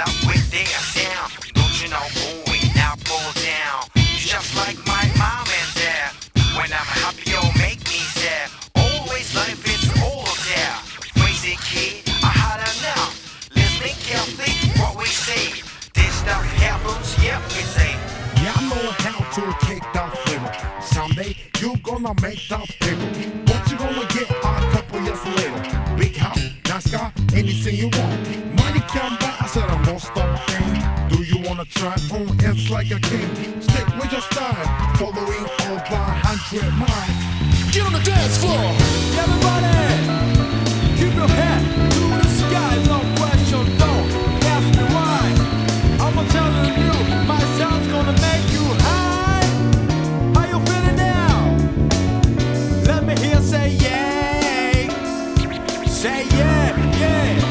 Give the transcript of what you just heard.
up with their sound. Don't you know, boy, now pull down. You just like my mom and dad. When I'm happy, you'll make me sad. Always life is all there. Crazy kid, I had enough. Listening carefully what we say. This stuff happens, yeah, we say. Yeah, I know how to kick that flavor. Someday you gonna make that paper. What you gonna get a couple years later? Big house, nice car, anything you want. Money can buy, I said I won't stop thing. Do you wanna try on? It's like a king. Stick with your style, following all by hundred miles. Get on the dance floor. Everybody, keep your head to the sky. No question, don't ask me why. I'm telling you, my sound's gonna make you high. How you feeling now? Let me hear say yeah. Say yeah, yeah.